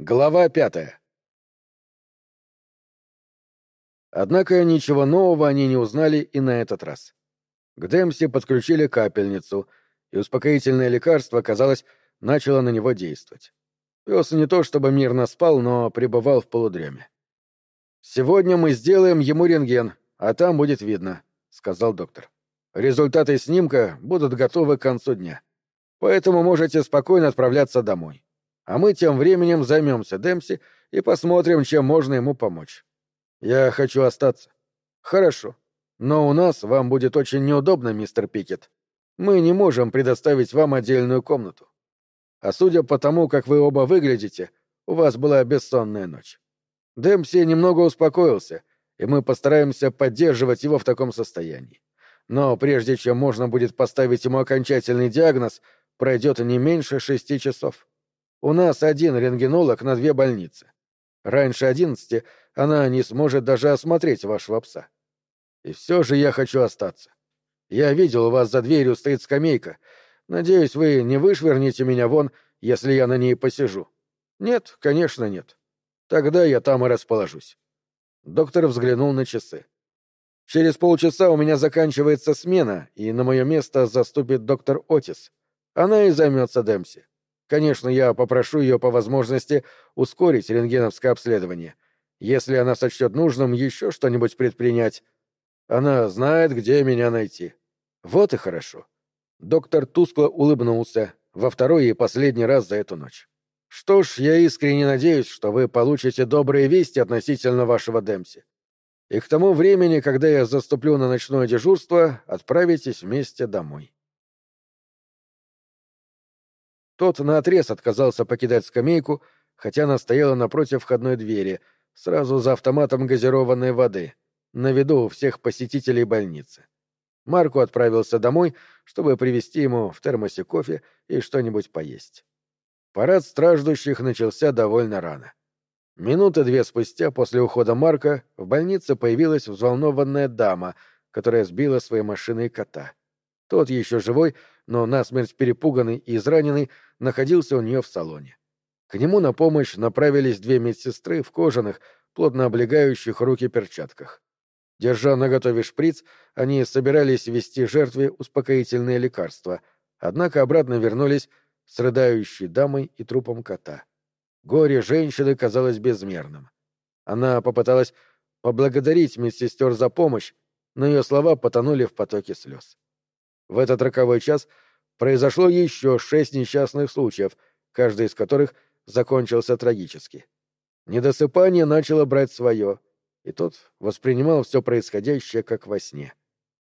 Глава пятая. Однако ничего нового они не узнали и на этот раз. К Демси подключили капельницу, и успокоительное лекарство, казалось, начало на него действовать. Пес не то чтобы мирно спал, но пребывал в полудреме. «Сегодня мы сделаем ему рентген, а там будет видно», — сказал доктор. «Результаты снимка будут готовы к концу дня. Поэтому можете спокойно отправляться домой а мы тем временем займемся Демси и посмотрим, чем можно ему помочь. Я хочу остаться. Хорошо. Но у нас вам будет очень неудобно, мистер Пикет. Мы не можем предоставить вам отдельную комнату. А судя по тому, как вы оба выглядите, у вас была бессонная ночь. Демси немного успокоился, и мы постараемся поддерживать его в таком состоянии. Но прежде чем можно будет поставить ему окончательный диагноз, пройдет не меньше шести часов. У нас один рентгенолог на две больницы. Раньше одиннадцати она не сможет даже осмотреть вашего пса. И все же я хочу остаться. Я видел, у вас за дверью стоит скамейка. Надеюсь, вы не вышвырнете меня вон, если я на ней посижу. Нет, конечно, нет. Тогда я там и расположусь. Доктор взглянул на часы. Через полчаса у меня заканчивается смена, и на мое место заступит доктор Отис. Она и займется Демси. Конечно, я попрошу ее по возможности ускорить рентгеновское обследование. Если она сочтет нужным еще что-нибудь предпринять, она знает, где меня найти. Вот и хорошо. Доктор тускло улыбнулся во второй и последний раз за эту ночь. Что ж, я искренне надеюсь, что вы получите добрые вести относительно вашего Демси. И к тому времени, когда я заступлю на ночное дежурство, отправитесь вместе домой. Тот наотрез отказался покидать скамейку, хотя она стояла напротив входной двери, сразу за автоматом газированной воды, на виду у всех посетителей больницы. Марку отправился домой, чтобы привезти ему в термосе кофе и что-нибудь поесть. Парад страждущих начался довольно рано. Минуты две спустя после ухода Марка в больнице появилась взволнованная дама, которая сбила своей машиной кота. Тот еще живой, но насмерть перепуганный и израненный, находился у нее в салоне. К нему на помощь направились две медсестры в кожаных, плотно облегающих руки перчатках. Держа наготове шприц, они собирались ввести жертве успокоительные лекарства, однако обратно вернулись с рыдающей дамой и трупом кота. Горе женщины казалось безмерным. Она попыталась поблагодарить медсестер за помощь, но ее слова потонули в потоке слез. В этот роковой час произошло еще шесть несчастных случаев, каждый из которых закончился трагически. Недосыпание начало брать свое, и тот воспринимал все происходящее как во сне.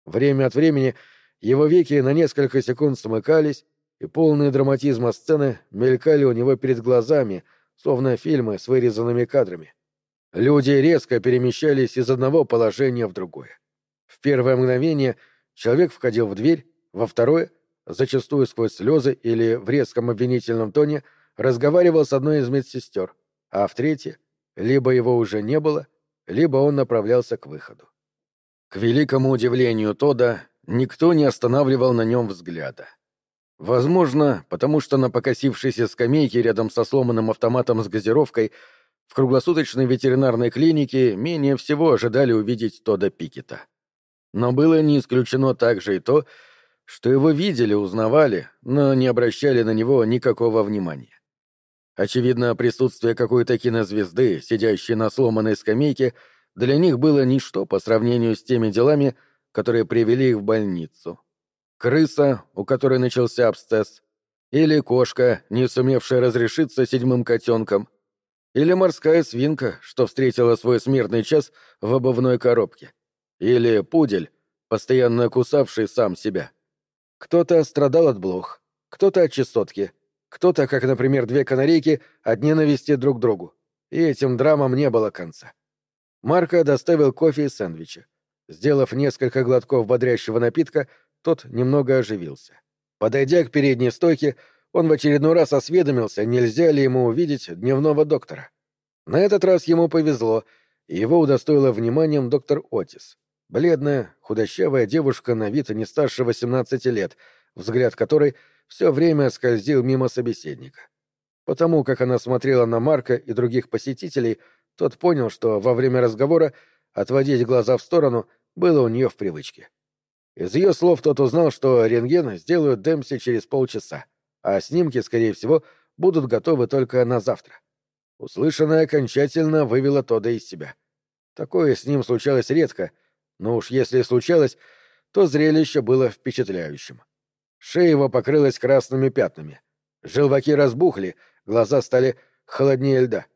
Время от времени его веки на несколько секунд смыкались, и полные драматизма сцены мелькали у него перед глазами, словно фильмы с вырезанными кадрами. Люди резко перемещались из одного положения в другое. В первое мгновение — Человек входил в дверь, во второе, зачастую сквозь слезы или в резком обвинительном тоне, разговаривал с одной из медсестер, а в третье, либо его уже не было, либо он направлялся к выходу. К великому удивлению Тода, никто не останавливал на нем взгляда. Возможно, потому что на покосившейся скамейке рядом со сломанным автоматом с газировкой в круглосуточной ветеринарной клинике менее всего ожидали увидеть Тода Пикета. Но было не исключено также и то, что его видели, узнавали, но не обращали на него никакого внимания. Очевидно, присутствие какой-то кинозвезды, сидящей на сломанной скамейке, для них было ничто по сравнению с теми делами, которые привели их в больницу. Крыса, у которой начался абсцесс, или кошка, не сумевшая разрешиться седьмым котенком, или морская свинка, что встретила свой смертный час в обувной коробке. Или пудель, постоянно кусавший сам себя. Кто-то страдал от блох, кто-то от чесотки, кто-то, как, например, две канарейки, от ненависти друг к другу. И этим драмам не было конца. Марко доставил кофе и сэндвичи. Сделав несколько глотков бодрящего напитка, тот немного оживился. Подойдя к передней стойке, он в очередной раз осведомился, нельзя ли ему увидеть дневного доктора. На этот раз ему повезло, и его удостоила вниманием доктор Отис. Бледная, худощавая девушка на вид не старше 18 лет, взгляд которой все время скользил мимо собеседника. Потому как она смотрела на Марка и других посетителей, тот понял, что во время разговора отводить глаза в сторону было у нее в привычке. Из ее слов тот узнал, что рентген сделают Демпси через полчаса, а снимки, скорее всего, будут готовы только на завтра. Услышанное окончательно вывело Тода из себя. Такое с ним случалось редко, но уж если и случалось, то зрелище было впечатляющим. Шея его покрылась красными пятнами. Желваки разбухли, глаза стали холоднее льда.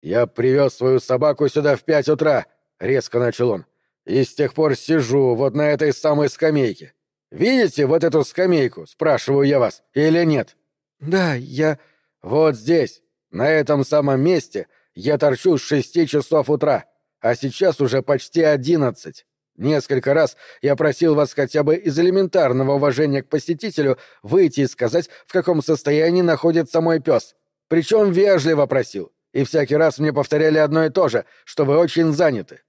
«Я привез свою собаку сюда в пять утра», — резко начал он. «И с тех пор сижу вот на этой самой скамейке. Видите вот эту скамейку, спрашиваю я вас, или нет?» «Да, я...» «Вот здесь, на этом самом месте, я торчу с шести часов утра, а сейчас уже почти одиннадцать. Несколько раз я просил вас хотя бы из элементарного уважения к посетителю выйти и сказать, в каком состоянии находится мой пес. Причем вежливо просил. И всякий раз мне повторяли одно и то же, что вы очень заняты.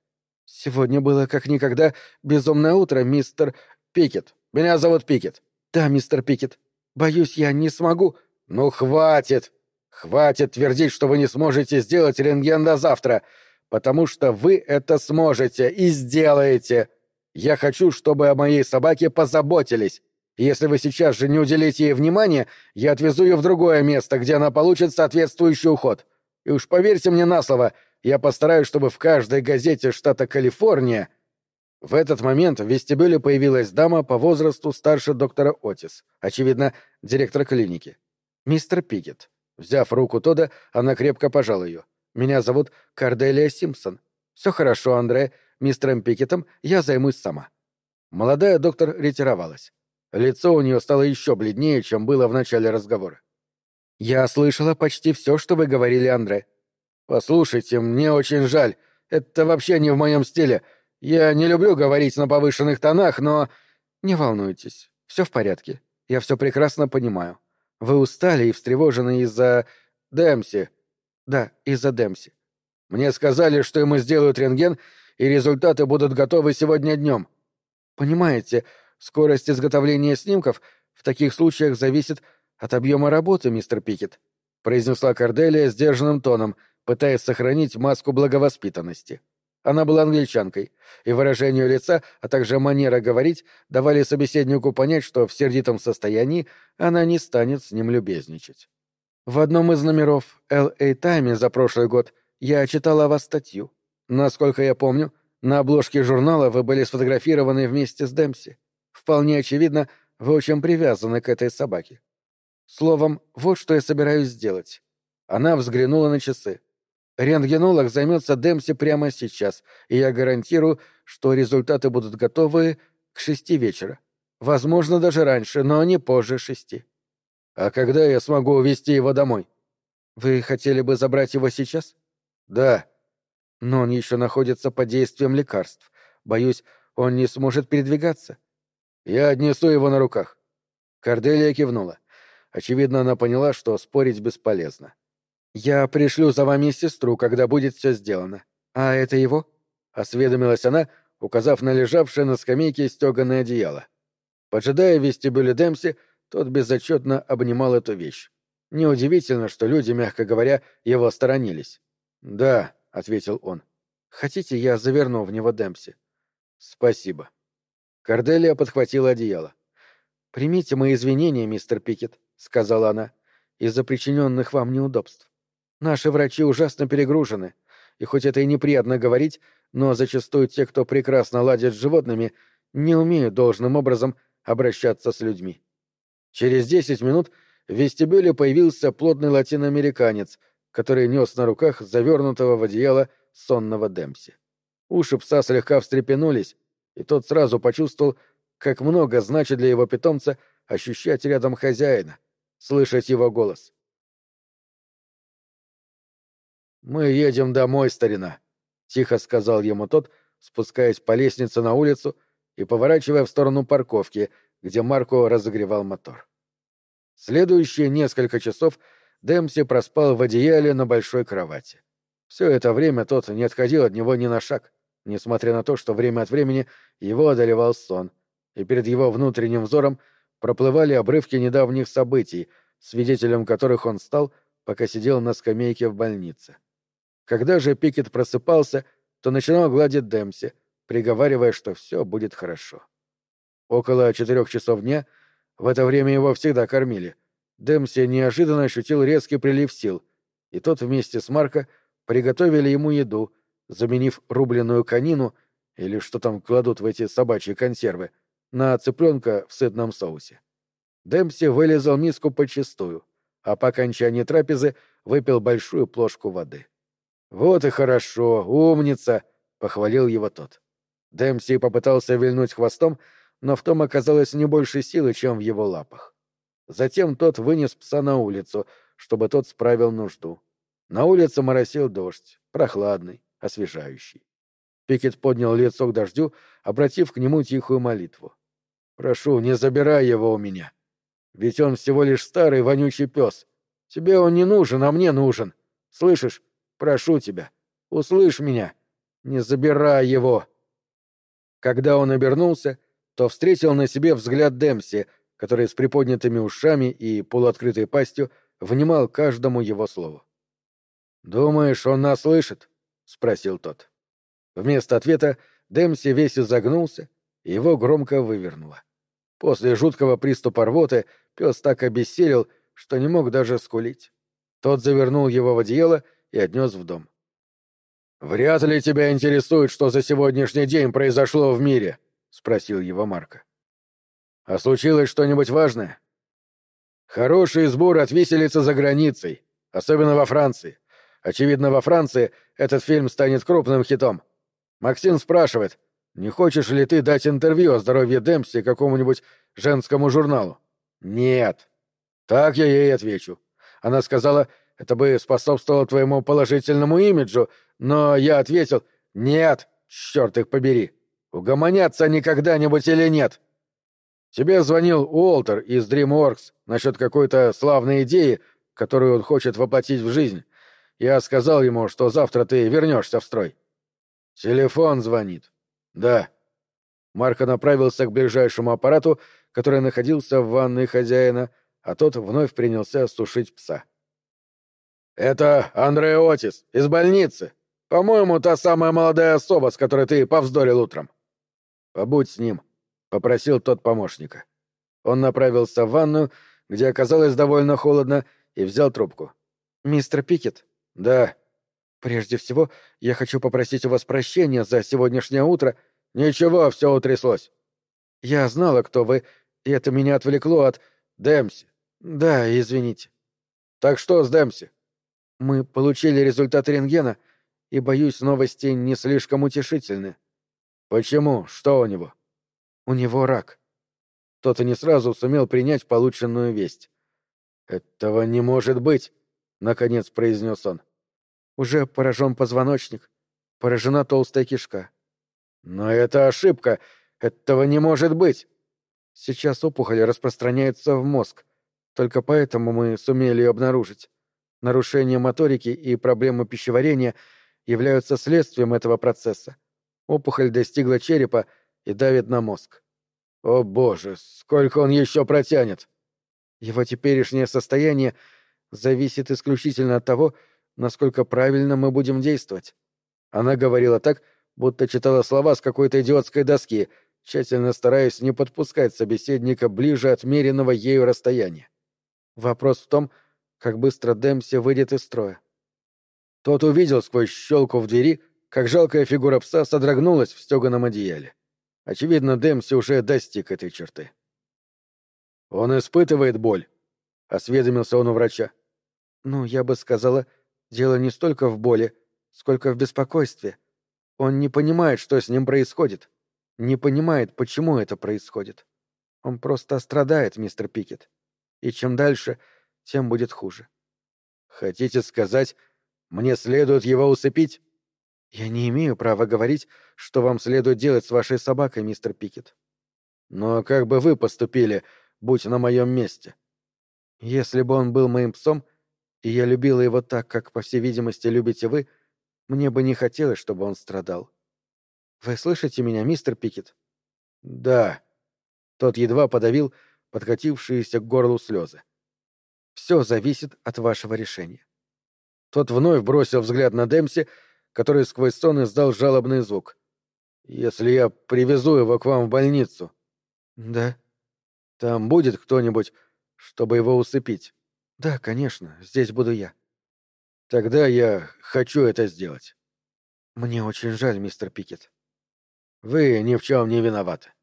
Сегодня было как никогда безумное утро, мистер Пикет. Меня зовут Пикет. Да, мистер Пикет. Боюсь, я не смогу. Ну, хватит. Хватит твердить, что вы не сможете сделать рентген до завтра потому что вы это сможете и сделаете. Я хочу, чтобы о моей собаке позаботились. Если вы сейчас же не уделите ей внимания, я отвезу ее в другое место, где она получит соответствующий уход. И уж поверьте мне на слово, я постараюсь, чтобы в каждой газете штата Калифорния... В этот момент в вестибюле появилась дама по возрасту старше доктора Отис, очевидно, директор клиники. Мистер Пигет. Взяв руку Тода, она крепко пожала ее. Меня зовут Карделия Симпсон. Все хорошо, Андре. Мистером Пикетом я займусь сама». Молодая доктор ретировалась. Лицо у нее стало еще бледнее, чем было в начале разговора. «Я слышала почти все, что вы говорили, Андре». «Послушайте, мне очень жаль. Это вообще не в моем стиле. Я не люблю говорить на повышенных тонах, но...» «Не волнуйтесь. Все в порядке. Я все прекрасно понимаю. Вы устали и встревожены из-за... Дэмси. Да, из-за Демси. Мне сказали, что ему сделают рентген, и результаты будут готовы сегодня днем. Понимаете, скорость изготовления снимков в таких случаях зависит от объема работы, мистер Пикет, произнесла Корделия сдержанным тоном, пытаясь сохранить маску благовоспитанности. Она была англичанкой, и выражение лица, а также манера говорить давали собеседнику понять, что в сердитом состоянии она не станет с ним любезничать. В одном из номеров L.A. Times за прошлый год я читала о вас статью. Насколько я помню, на обложке журнала вы были сфотографированы вместе с Демпси. Вполне очевидно, вы очень привязаны к этой собаке. Словом, вот что я собираюсь сделать. Она взглянула на часы. Рентгенолог займется Демпси прямо сейчас, и я гарантирую, что результаты будут готовы к шести вечера. Возможно, даже раньше, но не позже шести. А когда я смогу увезти его домой? Вы хотели бы забрать его сейчас? Да. Но он еще находится под действием лекарств. Боюсь, он не сможет передвигаться. Я отнесу его на руках. Корделия кивнула. Очевидно, она поняла, что спорить бесполезно. «Я пришлю за вами сестру, когда будет все сделано. А это его?» — осведомилась она, указав на лежавшее на скамейке стеганое одеяло. Поджидая в вестибюле Демси, тот безотчетно обнимал эту вещь. Неудивительно, что люди, мягко говоря, его сторонились. «Да», — ответил он. «Хотите, я заверну в него Демпси?» «Спасибо». Корделия подхватила одеяло. «Примите мои извинения, мистер Пикет», — сказала она, — «из-за причиненных вам неудобств. Наши врачи ужасно перегружены, и хоть это и неприятно говорить, но зачастую те, кто прекрасно ладит с животными, не умеют должным образом обращаться с людьми. Через десять минут в вестибюле появился плотный латиноамериканец, который нес на руках завернутого в одеяло сонного Демпси. Уши пса слегка встрепенулись, и тот сразу почувствовал, как много значит для его питомца ощущать рядом хозяина, слышать его голос. «Мы едем домой, старина», — тихо сказал ему тот, спускаясь по лестнице на улицу и поворачивая в сторону парковки — где Марко разогревал мотор. Следующие несколько часов Демси проспал в одеяле на большой кровати. Все это время тот не отходил от него ни на шаг, несмотря на то, что время от времени его одолевал сон, и перед его внутренним взором проплывали обрывки недавних событий, свидетелем которых он стал пока сидел на скамейке в больнице. Когда же Пикет просыпался, то начинал гладить Демси, приговаривая, что все будет хорошо. Около четырех часов дня, в это время его всегда кормили, Демси неожиданно ощутил резкий прилив сил, и тот вместе с Марко приготовили ему еду, заменив рубленную конину или что там кладут в эти собачьи консервы, на цыпленка в сытном соусе. Демси вылезал миску почистую, а по окончании трапезы выпил большую плошку воды. «Вот и хорошо, умница!» — похвалил его тот. Демси попытался вильнуть хвостом, но в том оказалось не больше силы, чем в его лапах. Затем тот вынес пса на улицу, чтобы тот справил нужду. На улице моросил дождь, прохладный, освежающий. Пикет поднял лицо к дождю, обратив к нему тихую молитву. «Прошу, не забирай его у меня. Ведь он всего лишь старый вонючий пес. Тебе он не нужен, а мне нужен. Слышишь? Прошу тебя, услышь меня. Не забирай его!» Когда он обернулся, то встретил на себе взгляд Демси, который с приподнятыми ушами и полуоткрытой пастью внимал каждому его слову. «Думаешь, он нас слышит?» — спросил тот. Вместо ответа Демси весь изогнулся, и его громко вывернуло. После жуткого приступа рвоты пес так обессилел, что не мог даже скулить. Тот завернул его в одеяло и отнес в дом. «Вряд ли тебя интересует, что за сегодняшний день произошло в мире?» — спросил его Марко. «А случилось что-нибудь важное?» «Хороший сбор от виселицы за границей, особенно во Франции. Очевидно, во Франции этот фильм станет крупным хитом. Максим спрашивает, не хочешь ли ты дать интервью о здоровье Демпси какому-нибудь женскому журналу? Нет. Так я ей отвечу. Она сказала, это бы способствовало твоему положительному имиджу, но я ответил, нет, черт их побери. Угомонятся они когда-нибудь или нет? Тебе звонил Уолтер из DreamWorks насчет какой-то славной идеи, которую он хочет воплотить в жизнь. Я сказал ему, что завтра ты вернешься в строй. Телефон звонит. Да. Марко направился к ближайшему аппарату, который находился в ванной хозяина, а тот вновь принялся сушить пса. «Это Андре Отис, из больницы. По-моему, та самая молодая особа, с которой ты повздорил утром». «Побудь с ним», — попросил тот помощника. Он направился в ванную, где оказалось довольно холодно, и взял трубку. «Мистер Пикет?» «Да». «Прежде всего, я хочу попросить у вас прощения за сегодняшнее утро». «Ничего, все утряслось». «Я знала, кто вы, и это меня отвлекло от Демси». «Да, извините». «Так что с Демси?» «Мы получили результат рентгена, и, боюсь, новости не слишком утешительны». «Почему? Что у него?» «У него рак». Тот и не сразу сумел принять полученную весть. «Этого не может быть!» — наконец произнес он. «Уже поражен позвоночник, поражена толстая кишка». «Но это ошибка! Этого не может быть!» «Сейчас опухоль распространяется в мозг. Только поэтому мы сумели ее обнаружить. Нарушение моторики и проблемы пищеварения являются следствием этого процесса. Опухоль достигла черепа и давит на мозг. О боже, сколько он еще протянет! Его теперешнее состояние — зависит исключительно от того, насколько правильно мы будем действовать. Она говорила так, будто читала слова с какой-то идиотской доски, тщательно стараясь не подпускать собеседника ближе отмеренного ею расстояния. Вопрос в том, как быстро Демси выйдет из строя. Тот увидел сквозь щелку в двери, как жалкая фигура пса содрогнулась в стеганом одеяле. Очевидно, Демси уже достиг этой черты. «Он испытывает боль», — осведомился он у врача. Ну, я бы сказала, дело не столько в боли, сколько в беспокойстве. Он не понимает, что с ним происходит. Не понимает, почему это происходит. Он просто страдает, мистер Пикет. И чем дальше, тем будет хуже. Хотите сказать, мне следует его усыпить? Я не имею права говорить, что вам следует делать с вашей собакой, мистер Пикет. Но как бы вы поступили, будь на моем месте? Если бы он был моим псом, — и я любила его так, как, по всей видимости, любите вы, мне бы не хотелось, чтобы он страдал. Вы слышите меня, мистер Пикет? Да. Тот едва подавил подкатившиеся к горлу слезы. Все зависит от вашего решения. Тот вновь бросил взгляд на Демси, который сквозь сон издал жалобный звук. «Если я привезу его к вам в больницу...» «Да». «Там будет кто-нибудь, чтобы его усыпить?» «Да, конечно, здесь буду я». «Тогда я хочу это сделать». «Мне очень жаль, мистер Пикет». «Вы ни в чем не виноваты».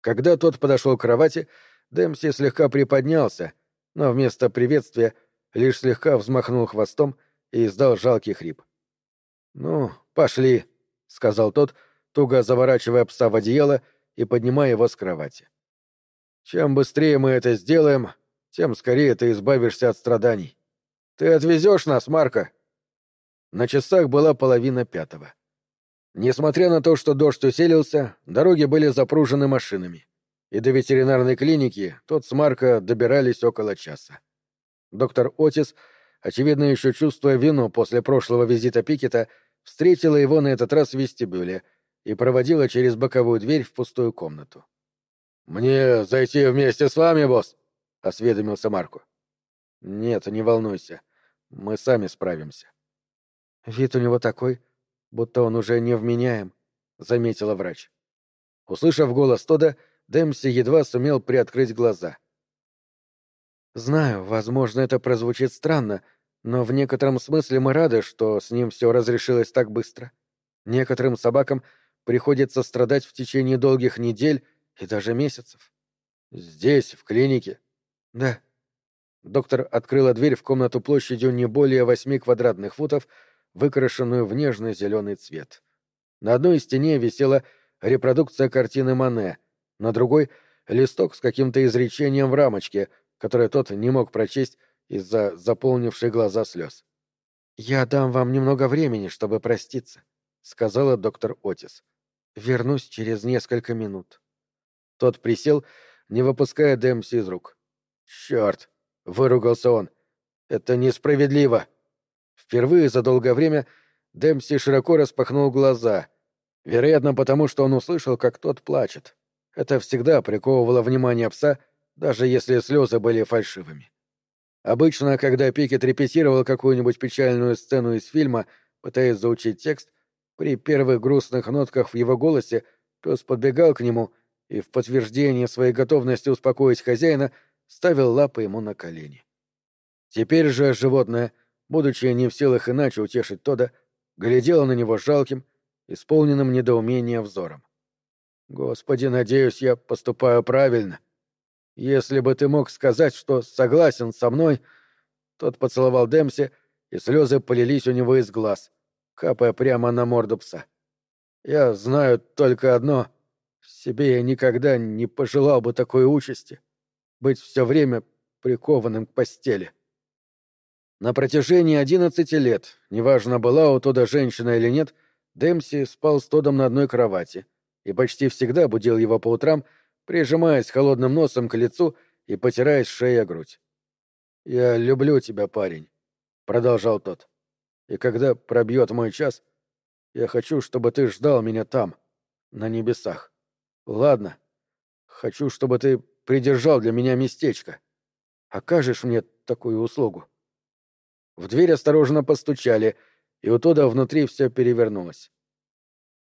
Когда тот подошел к кровати, Дэмси слегка приподнялся, но вместо приветствия лишь слегка взмахнул хвостом и издал жалкий хрип. «Ну, пошли», — сказал тот, туго заворачивая пса в одеяло и поднимая его с кровати. «Чем быстрее мы это сделаем, тем скорее ты избавишься от страданий. Ты отвезешь нас, Марка?» На часах была половина пятого. Несмотря на то, что дождь усилился, дороги были запружены машинами, и до ветеринарной клиники тот с Марко добирались около часа. Доктор Отис, очевидно еще чувствуя вину после прошлого визита Пикета, встретила его на этот раз в вестибюле и проводила через боковую дверь в пустую комнату. «Мне зайти вместе с вами, босс?» — осведомился Марко. «Нет, не волнуйся. Мы сами справимся». «Вид у него такой, будто он уже невменяем», — заметила врач. Услышав голос Тода, Дэмси едва сумел приоткрыть глаза — Знаю, возможно, это прозвучит странно, но в некотором смысле мы рады, что с ним все разрешилось так быстро. Некоторым собакам приходится страдать в течение долгих недель и даже месяцев. Здесь, в клинике? Да. Доктор открыла дверь в комнату площадью не более восьми квадратных футов, выкрашенную в нежный зеленый цвет. На одной стене висела репродукция картины Мане, на другой — листок с каким-то изречением в рамочке — которое тот не мог прочесть из-за заполнившей глаза слез. «Я дам вам немного времени, чтобы проститься», — сказала доктор Отис. «Вернусь через несколько минут». Тот присел, не выпуская Дэмси из рук. «Черт!» — выругался он. «Это несправедливо!» Впервые за долгое время Дэмси широко распахнул глаза, вероятно, потому что он услышал, как тот плачет. Это всегда приковывало внимание пса — даже если слезы были фальшивыми. Обычно, когда Пикет репетировал какую-нибудь печальную сцену из фильма, пытаясь заучить текст, при первых грустных нотках в его голосе пес подбегал к нему и в подтверждение своей готовности успокоить хозяина ставил лапы ему на колени. Теперь же животное, будучи не в силах иначе утешить Тода, глядело на него жалким, исполненным недоумения взором. «Господи, надеюсь, я поступаю правильно», если бы ты мог сказать, что согласен со мной...» Тот поцеловал Демси, и слезы полились у него из глаз, капая прямо на морду пса. «Я знаю только одно. Себе я никогда не пожелал бы такой участи. Быть все время прикованным к постели». На протяжении одиннадцати лет, неважно, была у Тода женщина или нет, Демси спал с Тодом на одной кровати и почти всегда будил его по утрам, прижимаясь холодным носом к лицу и потираясь шея грудь. «Я люблю тебя, парень», — продолжал тот. «И когда пробьет мой час, я хочу, чтобы ты ждал меня там, на небесах. Ладно. Хочу, чтобы ты придержал для меня местечко. Окажешь мне такую услугу?» В дверь осторожно постучали, и у Тода внутри все перевернулось.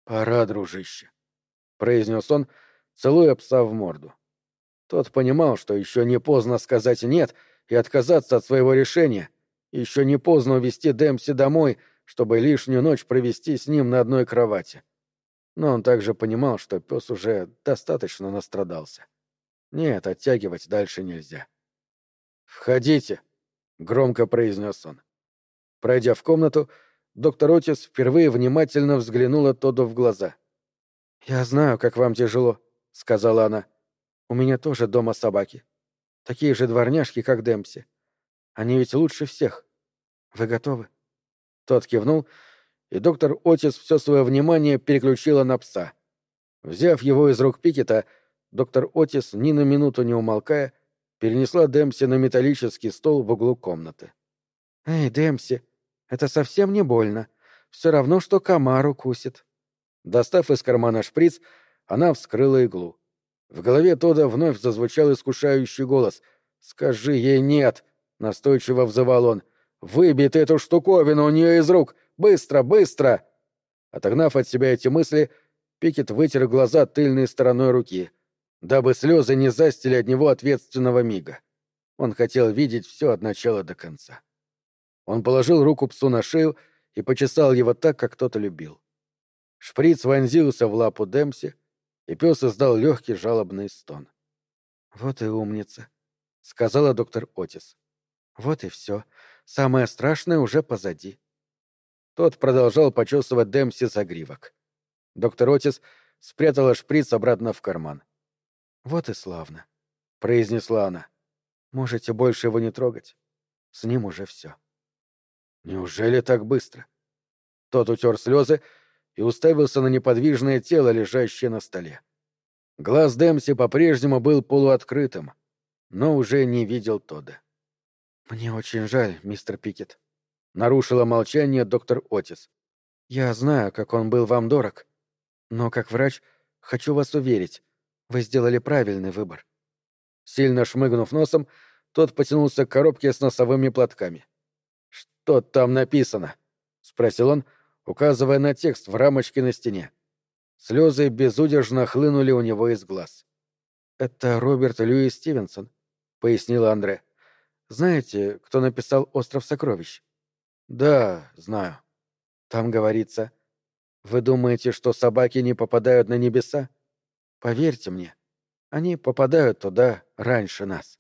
«Пора, дружище», — произнес он, — целуя пса в морду. Тот понимал, что еще не поздно сказать «нет» и отказаться от своего решения, еще не поздно увезти Дэмси домой, чтобы лишнюю ночь провести с ним на одной кровати. Но он также понимал, что пес уже достаточно настрадался. Нет, оттягивать дальше нельзя. «Входите», — громко произнес он. Пройдя в комнату, доктор Отис впервые внимательно взглянула Тоду в глаза. «Я знаю, как вам тяжело», — сказала она. «У меня тоже дома собаки. Такие же дворняжки, как Демпси. Они ведь лучше всех. Вы готовы?» Тот кивнул, и доктор Отис все свое внимание переключила на пса. Взяв его из рук Пикета, доктор Отис, ни на минуту не умолкая, перенесла Демпси на металлический стол в углу комнаты. «Эй, Демпси, это совсем не больно. Все равно, что комар укусит». Достав из кармана шприц, она вскрыла иглу. В голове Тода вновь зазвучал искушающий голос. «Скажи ей нет!» Настойчиво взывал он. «Выбей ты эту штуковину у нее из рук! Быстро, быстро!» Отогнав от себя эти мысли, Пикет вытер глаза тыльной стороной руки, дабы слезы не застили от него ответственного мига. Он хотел видеть все от начала до конца. Он положил руку псу на шею и почесал его так, как кто-то любил. Шприц вонзился в лапу Демси, и пес издал легкий жалобный стон. «Вот и умница», — сказала доктор Отис. «Вот и все. Самое страшное уже позади». Тот продолжал почесывать Демси за гривок. Доктор Отис спрятала шприц обратно в карман. «Вот и славно», — произнесла она. «Можете больше его не трогать. С ним уже все». «Неужели так быстро?» Тот утер слезы и уставился на неподвижное тело, лежащее на столе. Глаз Демси по-прежнему был полуоткрытым, но уже не видел Тода. «Мне очень жаль, мистер Пикет», — нарушила молчание доктор Отис. «Я знаю, как он был вам дорог, но как врач хочу вас уверить, вы сделали правильный выбор». Сильно шмыгнув носом, тот потянулся к коробке с носовыми платками. «Что там написано?» — спросил он, указывая на текст в рамочке на стене. Слезы безудержно хлынули у него из глаз. «Это Роберт Льюис Стивенсон», — пояснила Андре. «Знаете, кто написал «Остров сокровищ»?» «Да, знаю. Там говорится, вы думаете, что собаки не попадают на небеса? Поверьте мне, они попадают туда раньше нас».